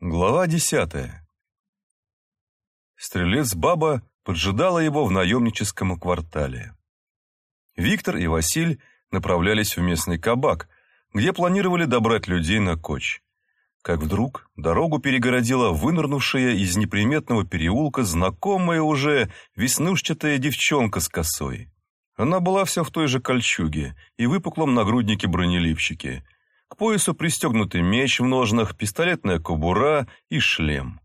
Глава десятая. Стрелец-баба поджидала его в наемническом квартале. Виктор и Василь направлялись в местный кабак, где планировали добрать людей на коч. Как вдруг дорогу перегородила вынырнувшая из неприметного переулка знакомая уже веснушчатая девчонка с косой. Она была вся в той же кольчуге и выпуклом нагруднике-бронеливчике – к поясу пристегнутый меч в ножнах, пистолетная кобура и шлем.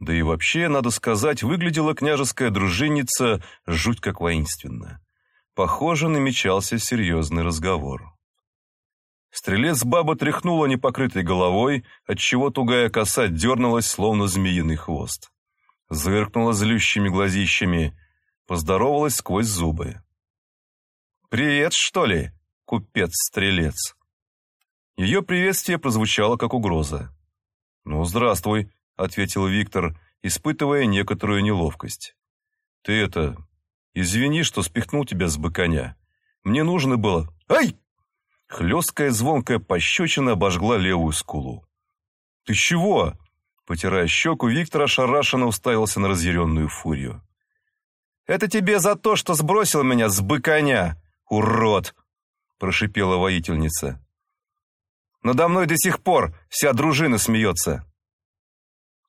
Да и вообще, надо сказать, выглядела княжеская дружинница жуть как воинственно. Похоже, намечался серьезный разговор. Стрелец-баба тряхнула непокрытой головой, отчего тугая коса дернулась, словно змеиный хвост. Зыркнула злющими глазищами, поздоровалась сквозь зубы. «Привет, что ли, купец-стрелец?» Ее приветствие прозвучало как угроза. «Ну, здравствуй», — ответил Виктор, испытывая некоторую неловкость. «Ты это... Извини, что спихнул тебя с быконя. Мне нужно было... Ай!» Хлесткая звонкая пощечина обожгла левую скулу. «Ты чего?» Потирая щеку, Виктор ошарашенно уставился на разъяренную фурию. «Это тебе за то, что сбросил меня с быконя, урод!» прошипела воительница. Надо мной до сих пор вся дружина смеется».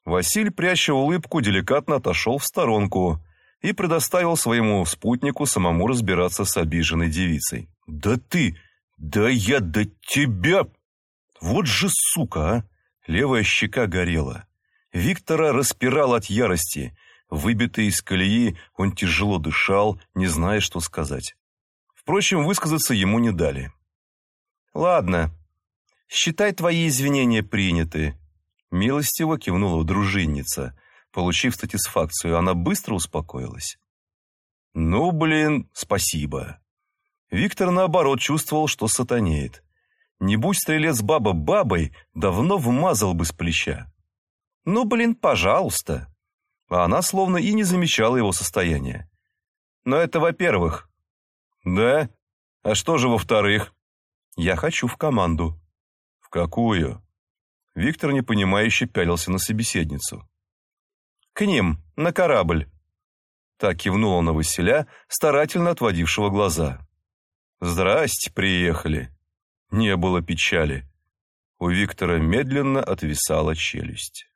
Василь, пряча улыбку, деликатно отошел в сторонку и предоставил своему спутнику самому разбираться с обиженной девицей. «Да ты! Да я до тебя! Вот же сука, а!» Левая щека горела. Виктора распирал от ярости. Выбитый из колеи, он тяжело дышал, не зная, что сказать. Впрочем, высказаться ему не дали. «Ладно, Считай, твои извинения приняты». Милостиво кивнула дружинница. Получив сатисфакцию, она быстро успокоилась. «Ну, блин, спасибо». Виктор, наоборот, чувствовал, что сатанеет. Не будь стрелец баба бабой, давно вмазал бы с плеча. «Ну, блин, пожалуйста». А она словно и не замечала его состояния. «Но это во-первых». «Да? А что же во-вторых?» «Я хочу в команду». «Какую?» Виктор непонимающе пялился на собеседницу. «К ним, на корабль!» Так кивнула на Василя, старательно отводившего глаза. «Здрасте, приехали!» Не было печали. У Виктора медленно отвисала челюсть.